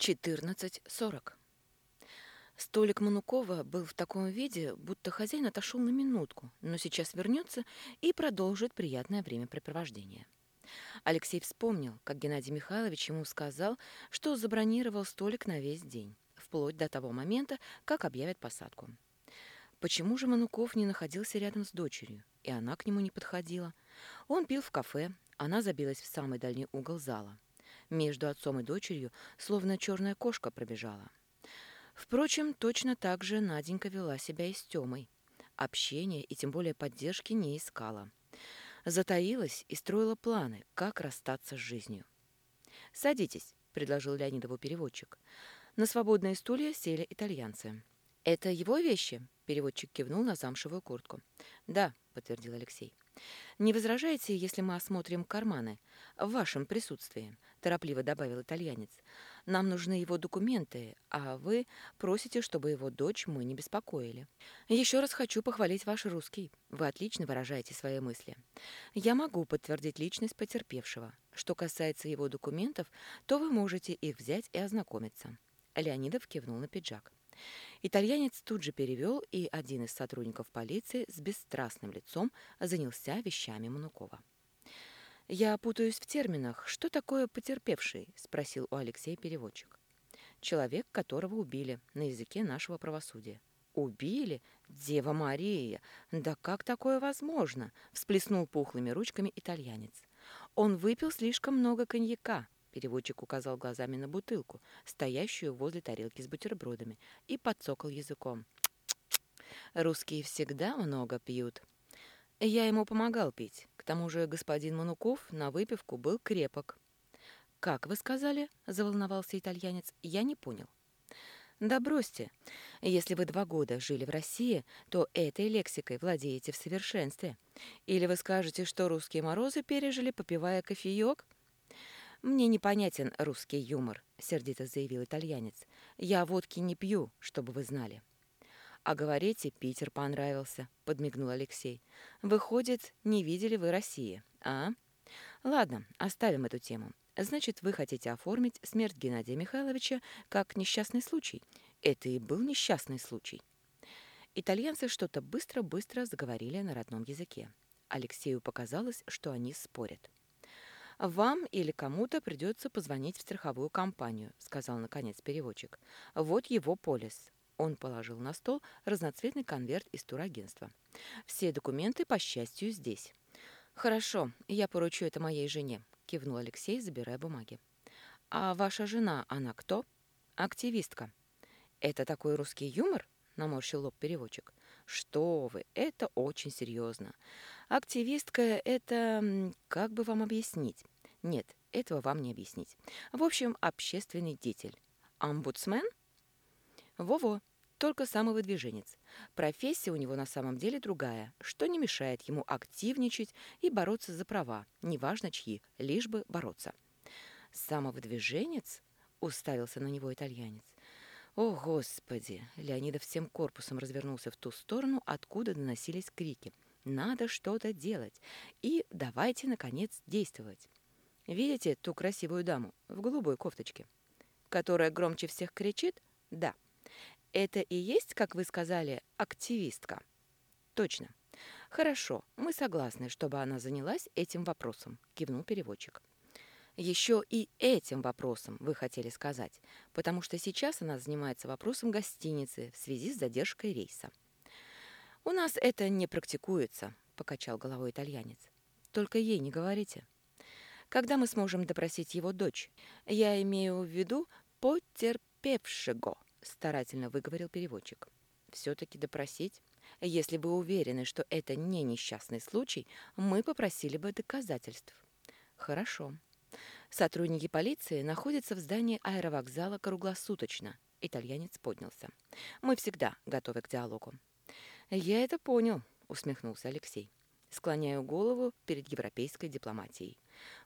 14.40. Столик Манукова был в таком виде, будто хозяин отошел на минутку, но сейчас вернется и продолжит приятное времяпрепровождение. Алексей вспомнил, как Геннадий Михайлович ему сказал, что забронировал столик на весь день, вплоть до того момента, как объявят посадку. Почему же Мануков не находился рядом с дочерью, и она к нему не подходила? Он пил в кафе, она забилась в самый дальний угол зала. Между отцом и дочерью словно черная кошка пробежала. Впрочем, точно так же Наденька вела себя и с Тёмой. Общения и тем более поддержки не искала. Затаилась и строила планы, как расстаться с жизнью. «Садитесь», — предложил Леонидову переводчик. На свободные стулья сели итальянцы. «Это его вещи?» — переводчик кивнул на замшевую куртку. «Да», — подтвердил Алексей. «Не возражаете, если мы осмотрим карманы? В вашем присутствии», — торопливо добавил итальянец. «Нам нужны его документы, а вы просите, чтобы его дочь мы не беспокоили. Еще раз хочу похвалить ваш русский. Вы отлично выражаете свои мысли. Я могу подтвердить личность потерпевшего. Что касается его документов, то вы можете их взять и ознакомиться». Леонидов кивнул на пиджак. Итальянец тут же перевел, и один из сотрудников полиции с бесстрастным лицом занялся вещами Манукова. «Я путаюсь в терминах. Что такое потерпевший?» – спросил у Алексея переводчик. «Человек, которого убили на языке нашего правосудия». «Убили? Дева Мария! Да как такое возможно?» – всплеснул пухлыми ручками итальянец. «Он выпил слишком много коньяка», Переводчик указал глазами на бутылку, стоящую возле тарелки с бутербродами, и подсокал языком. «Русские всегда много пьют». Я ему помогал пить. К тому же господин Мануков на выпивку был крепок. «Как вы сказали?» – заволновался итальянец. «Я не понял». «Да бросьте. Если вы два года жили в России, то этой лексикой владеете в совершенстве. Или вы скажете, что русские морозы пережили, попивая кофеек?» «Мне непонятен русский юмор», — сердито заявил итальянец. «Я водки не пью, чтобы вы знали». «А говорите, Питер понравился», — подмигнул Алексей. «Выходит, не видели вы России, а?» «Ладно, оставим эту тему. Значит, вы хотите оформить смерть Геннадия Михайловича как несчастный случай. Это и был несчастный случай». Итальянцы что-то быстро-быстро заговорили на родном языке. Алексею показалось, что они спорят. «Вам или кому-то придется позвонить в страховую компанию», сказал наконец переводчик. «Вот его полис». Он положил на стол разноцветный конверт из турагентства. «Все документы, по счастью, здесь». «Хорошо, я поручу это моей жене», кивнул Алексей, забирая бумаги. «А ваша жена, она кто?» «Активистка». «Это такой русский юмор?» наморщил лоб переводчик. «Что вы, это очень серьезно. Активистка — это... как бы вам объяснить? Нет, этого вам не объяснить. В общем, общественный деятель. Омбудсмен? Во-во, только самовыдвиженец. Профессия у него на самом деле другая, что не мешает ему активничать и бороться за права, неважно чьи, лишь бы бороться. «Самовыдвиженец?» — уставился на него итальянец. «О, Господи!» Леонидов всем корпусом развернулся в ту сторону, откуда доносились крики. «Надо что-то делать! И давайте, наконец, действовать!» Видите ту красивую даму в голубой кофточке? Которая громче всех кричит? Да. Это и есть, как вы сказали, активистка? Точно. Хорошо, мы согласны, чтобы она занялась этим вопросом, кивнул переводчик. Еще и этим вопросом вы хотели сказать, потому что сейчас она занимается вопросом гостиницы в связи с задержкой рейса. «У нас это не практикуется», — покачал головой итальянец. «Только ей не говорите». Когда мы сможем допросить его дочь? Я имею в виду потерпевшего, старательно выговорил переводчик. Все-таки допросить? Если вы уверены, что это не несчастный случай, мы попросили бы доказательств. Хорошо. Сотрудники полиции находятся в здании аэровокзала круглосуточно. Итальянец поднялся. Мы всегда готовы к диалогу. Я это понял, усмехнулся Алексей. Склоняю голову перед европейской дипломатией.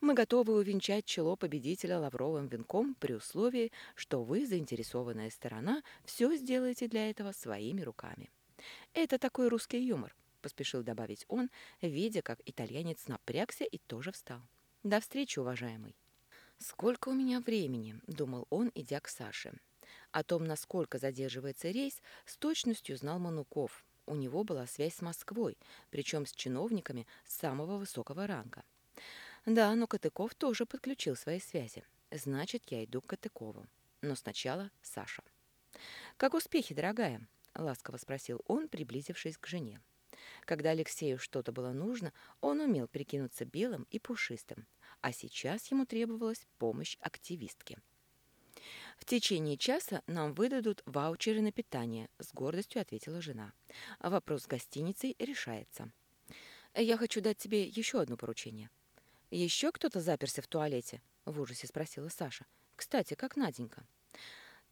Мы готовы увенчать чело победителя лавровым венком при условии, что вы, заинтересованная сторона, все сделаете для этого своими руками. Это такой русский юмор, поспешил добавить он, видя, как итальянец напрягся и тоже встал. До встречи, уважаемый. «Сколько у меня времени?» – думал он, идя к Саше. О том, насколько задерживается рейс, с точностью знал Мануков. У него была связь с Москвой, причем с чиновниками самого высокого ранга. Да, но Катыков тоже подключил свои связи. Значит, я иду к Катыкову. Но сначала Саша. «Как успехи, дорогая?» – ласково спросил он, приблизившись к жене. Когда Алексею что-то было нужно, он умел прикинуться белым и пушистым, а сейчас ему требовалась помощь активистки. «В течение часа нам выдадут ваучеры на питание», – с гордостью ответила жена. «Вопрос с гостиницей решается». «Я хочу дать тебе еще одно поручение». «Еще кто-то заперся в туалете?» – в ужасе спросила Саша. «Кстати, как Наденька?»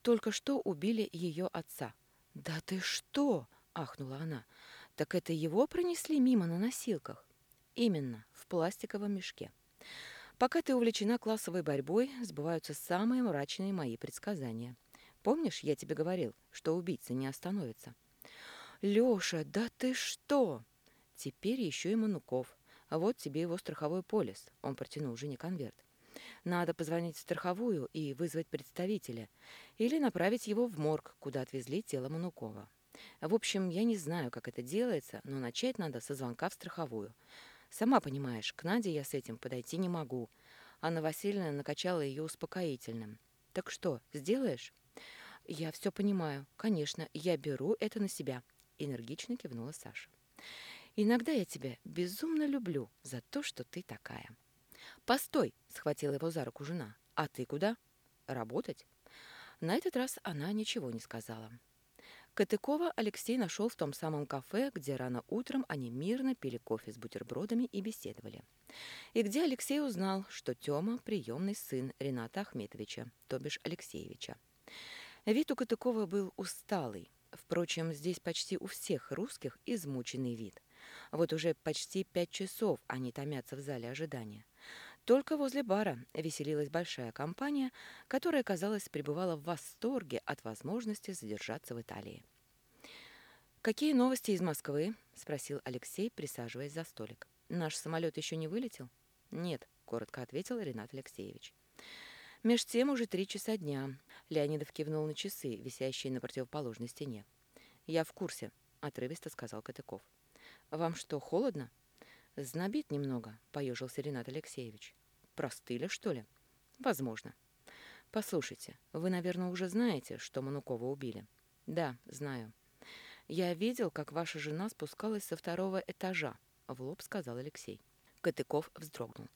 «Только что убили ее отца». «Да ты что?» – ахнула она. «Так это его пронесли мимо на носилках?» «Именно, в пластиковом мешке». Пока ты увлечена классовой борьбой, сбываются самые мрачные мои предсказания. Помнишь, я тебе говорил, что убийца не остановится? Лёша, да ты что? Теперь еще и Мануков. А вот тебе его страховой полис. Он протянул жене конверт. Надо позвонить в страховую и вызвать представителя. Или направить его в морг, куда отвезли тело Манукова. В общем, я не знаю, как это делается, но начать надо со звонка в страховую. Сама понимаешь, к Наде я с этим подойти не могу. Анна Васильевна накачала ее успокоительным. Так что, сделаешь? Я все понимаю. Конечно, я беру это на себя. Энергично кивнула Саша. Иногда я тебя безумно люблю за то, что ты такая. Постой, схватила его за руку жена. А ты куда? Работать? На этот раз она ничего не сказала. Катыкова Алексей нашел в том самом кафе, где рано утром они мирно пили кофе с бутербродами и беседовали. И где Алексей узнал, что Тёма – приемный сын Рената Ахметовича, то бишь Алексеевича. Вид у Катыкова был усталый. Впрочем, здесь почти у всех русских измученный вид. Вот уже почти пять часов они томятся в зале ожидания. Только возле бара веселилась большая компания, которая, казалось, пребывала в восторге от возможности задержаться в Италии. «Какие новости из Москвы?» – спросил Алексей, присаживаясь за столик. «Наш самолет еще не вылетел?» «Нет», – коротко ответил Ренат Алексеевич. Меж тем уже три часа дня. Леонидов кивнул на часы, висящие на противоположной стене. «Я в курсе», — отрывисто сказал Катыков. «Вам что, холодно?» «Знобит немного», — поежился Ренат Алексеевич. Простыли, что ли? Возможно. Послушайте, вы, наверное, уже знаете, что Манукова убили? Да, знаю. Я видел, как ваша жена спускалась со второго этажа, в лоб сказал Алексей. Катыков вздрогнул.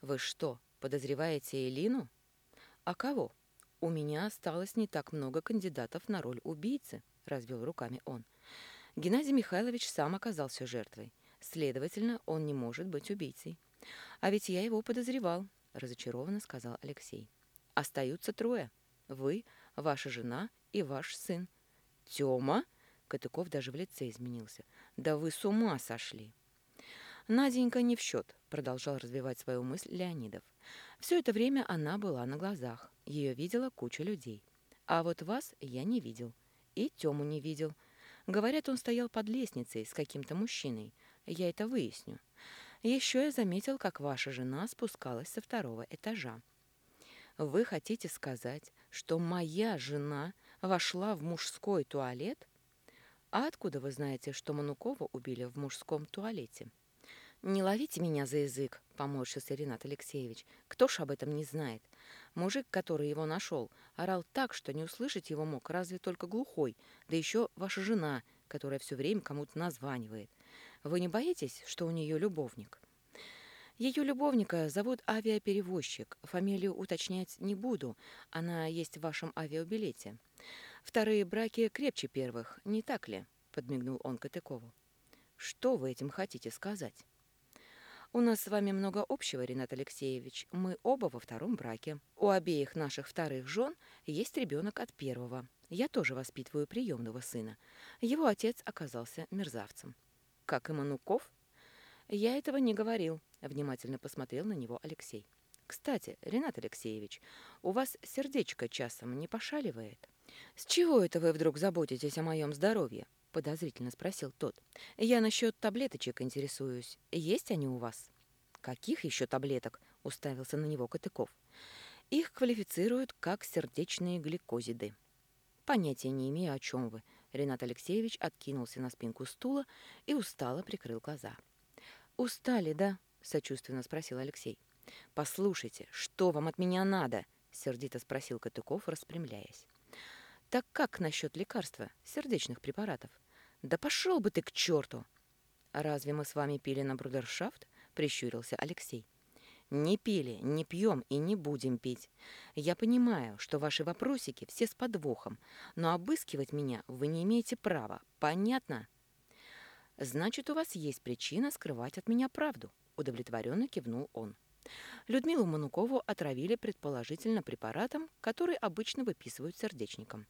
Вы что, подозреваете Элину? А кого? У меня осталось не так много кандидатов на роль убийцы, развел руками он. Геннадий Михайлович сам оказался жертвой. Следовательно, он не может быть убийцей. «А ведь я его подозревал», — разочарованно сказал Алексей. «Остаются трое. Вы, ваша жена и ваш сын». «Тёма?» — Катыков даже в лице изменился. «Да вы с ума сошли!» «Наденька не в счет», — продолжал развивать свою мысль Леонидов. «Все это время она была на глазах. Ее видела куча людей. А вот вас я не видел. И Тему не видел. Говорят, он стоял под лестницей с каким-то мужчиной. Я это выясню. Еще я заметил, как ваша жена спускалась со второго этажа. Вы хотите сказать, что моя жена вошла в мужской туалет? А откуда вы знаете, что Манукова убили в мужском туалете? Не ловите меня за язык, поморщился Ренат Алексеевич. Кто ж об этом не знает? Мужик, который его нашел, орал так, что не услышать его мог разве только глухой, да еще ваша жена, которая все время кому-то названивает. Вы не боитесь, что у нее любовник? Ее любовника зовут авиаперевозчик. Фамилию уточнять не буду. Она есть в вашем авиабилете. Вторые браки крепче первых, не так ли? Подмигнул он Катыкову. Что вы этим хотите сказать? У нас с вами много общего, Ренат Алексеевич. Мы оба во втором браке. У обеих наших вторых жен есть ребенок от первого. Я тоже воспитываю приемного сына. Его отец оказался мерзавцем как и Мануков? Я этого не говорил, внимательно посмотрел на него Алексей. Кстати, Ренат Алексеевич, у вас сердечко часом не пошаливает? С чего это вы вдруг заботитесь о моем здоровье? подозрительно спросил тот. Я насчет таблеточек интересуюсь. Есть они у вас? Каких еще таблеток? уставился на него Катыков. Их квалифицируют как сердечные гликозиды. Понятия не имею, о чем вы. Ренат Алексеевич откинулся на спинку стула и устало прикрыл глаза. «Устали, да?» — сочувственно спросил Алексей. «Послушайте, что вам от меня надо?» — сердито спросил Катыков, распрямляясь. «Так как насчет лекарства, сердечных препаратов?» «Да пошел бы ты к черту!» «Разве мы с вами пили на брудершафт?» — прищурился Алексей. «Не пили, не пьем и не будем пить. Я понимаю, что ваши вопросики все с подвохом, но обыскивать меня вы не имеете права. Понятно?» «Значит, у вас есть причина скрывать от меня правду», — удовлетворенно кивнул он. Людмилу Манукову отравили предположительно препаратом, который обычно выписывают сердечникам.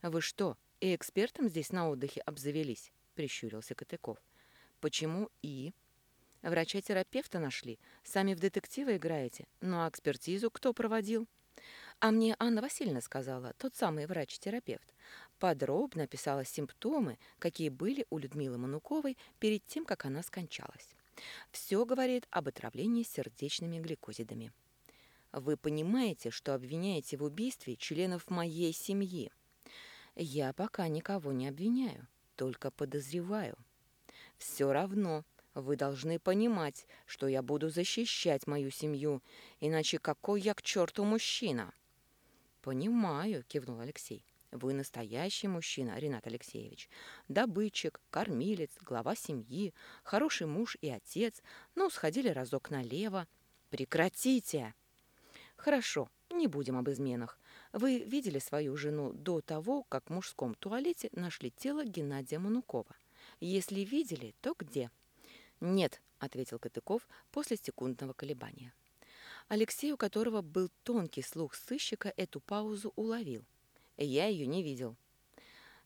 «Вы что, и экспертом здесь на отдыхе обзавелись?» — прищурился Котыков. «Почему и?» «Врача-терапевта нашли. Сами в детективы играете. Ну а экспертизу кто проводил?» А мне Анна Васильевна сказала, тот самый врач-терапевт. Подробно описала симптомы, какие были у Людмилы Мануковой перед тем, как она скончалась. Все говорит об отравлении сердечными гликозидами. Вы понимаете, что обвиняете в убийстве членов моей семьи? Я пока никого не обвиняю, только подозреваю. Все равно вы должны понимать, что я буду защищать мою семью, иначе какой я к черту мужчина? Понимаю, кивнул Алексей. Вы настоящий мужчина, Ренат Алексеевич. Добытчик, кормилец, глава семьи, хороший муж и отец. Ну, сходили разок налево. Прекратите! Хорошо, не будем об изменах. Вы видели свою жену до того, как в мужском туалете нашли тело Геннадия Манукова? Если видели, то где? Нет, ответил Катыков после секундного колебания. Алексей, у которого был тонкий слух сыщика, эту паузу уловил. Я ее не видел.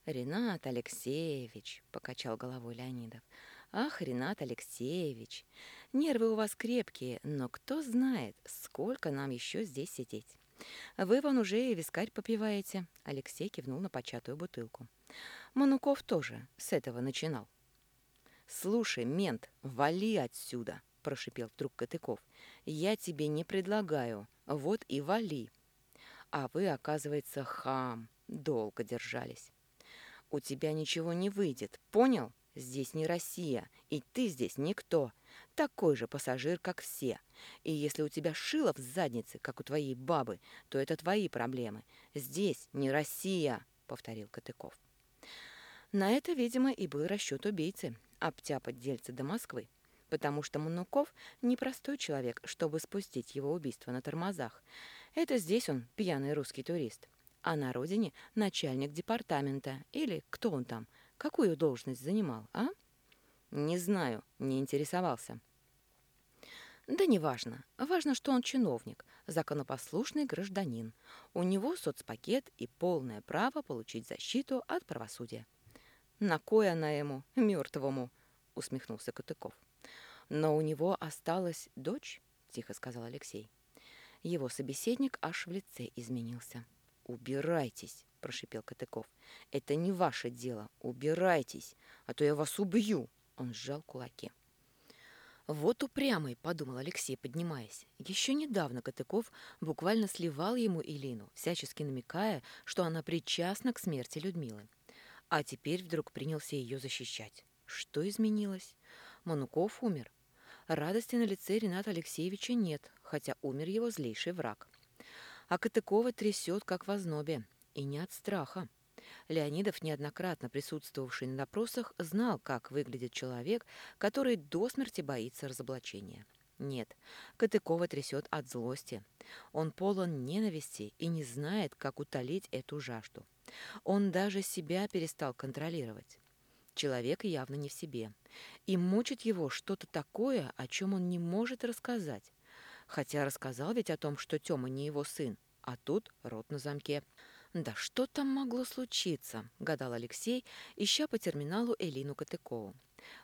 «Ренат Алексеевич», — покачал головой Леонидов, — «ах, Ренат Алексеевич, нервы у вас крепкие, но кто знает, сколько нам еще здесь сидеть». «Вы вон уже и вискарь попиваете», — Алексей кивнул на початую бутылку. «Мануков тоже с этого начинал». «Слушай, мент, вали отсюда!» — прошипел вдруг Катыков. «Я тебе не предлагаю, вот и вали!» А вы, оказывается, хам, долго держались. У тебя ничего не выйдет, понял? Здесь не Россия, и ты здесь никто. Такой же пассажир, как все. И если у тебя шило в заднице, как у твоей бабы, то это твои проблемы. Здесь не Россия, повторил Катыков. На это, видимо, и был расчет убийцы – обтяпать дельца до Москвы, потому что Мануков – непростой человек, чтобы спустить его убийство на тормозах. Это здесь он пьяный русский турист, а на родине – начальник департамента или кто он там – Какую должность занимал, а? Не знаю, не интересовался. Да неважно. Важно, что он чиновник, законопослушный гражданин. У него соцпакет и полное право получить защиту от правосудия. На кой она ему, мертвому? усмехнулся Катыков. Но у него осталась дочь, тихо сказал Алексей. Его собеседник аж в лице изменился. «Убирайтесь!» – прошипел Катыков. «Это не ваше дело. Убирайтесь, а то я вас убью!» Он сжал кулаки. «Вот упрямый», — подумал Алексей, поднимаясь. Еще недавно Катыков буквально сливал ему Илину, всячески намекая, что она причастна к смерти Людмилы. А теперь вдруг принялся ее защищать. Что изменилось? Мануков умер. Радости на лице Рената Алексеевича нет, хотя умер его злейший враг. А Катыкова трясет, как в ознобе. И не от страха. Леонидов, неоднократно присутствовавший на допросах, знал, как выглядит человек, который до смерти боится разоблачения. Нет, Катыкова трясет от злости. Он полон ненависти и не знает, как утолить эту жажду. Он даже себя перестал контролировать. Человек явно не в себе. И мучит его что-то такое, о чем он не может рассказать. Хотя рассказал ведь о том, что Тёма не его сын, а тут рот на замке. «Да что там могло случиться?» – гадал Алексей, ища по терминалу Элину Катыкову.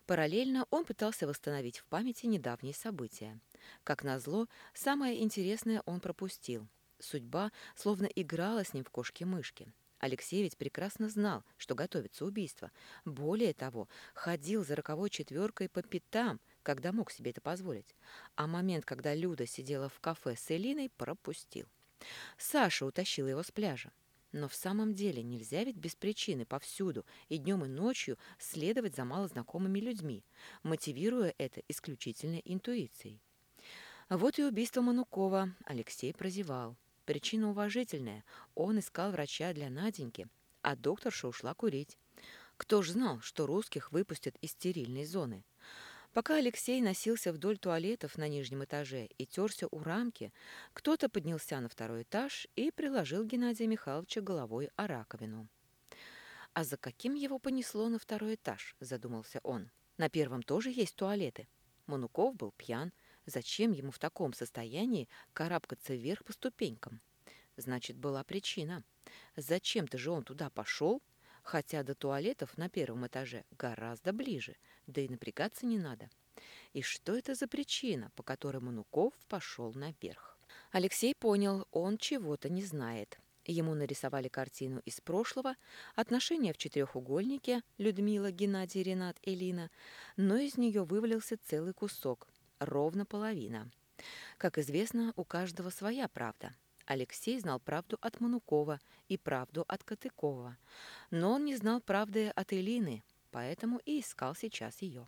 Параллельно он пытался восстановить в памяти недавние события. Как назло, самое интересное он пропустил. Судьба словно играла с ним в кошки-мышки. Алексей ведь прекрасно знал, что готовится убийство. Более того, ходил за роковой четверкой по пятам, когда мог себе это позволить. А момент, когда Люда сидела в кафе с Элиной, пропустил. Саша утащила его с пляжа. Но в самом деле нельзя ведь без причины повсюду и днем и ночью следовать за малознакомыми людьми, мотивируя это исключительной интуицией. Вот и убийство Манукова Алексей прозевал. Причина уважительная. Он искал врача для Наденьки, а докторша ушла курить. Кто ж знал, что русских выпустят из стерильной зоны? Пока Алексей носился вдоль туалетов на нижнем этаже и терся у рамки, кто-то поднялся на второй этаж и приложил Геннадия Михайловича головой о раковину. «А за каким его понесло на второй этаж?» – задумался он. «На первом тоже есть туалеты». Мануков был пьян. Зачем ему в таком состоянии карабкаться вверх по ступенькам? Значит, была причина. Зачем-то же он туда пошел, хотя до туалетов на первом этаже гораздо ближе, да и напрягаться не надо. И что это за причина, по которой Мануков пошел наверх? Алексей понял, он чего-то не знает. Ему нарисовали картину из прошлого, отношения в четырехугольнике Людмила, Геннадий, Ренат, Элина, но из нее вывалился целый кусок, ровно половина. Как известно, у каждого своя правда – Алексей знал правду от Манукова и правду от Катыкова, но он не знал правды от Элины, поэтому и искал сейчас ее.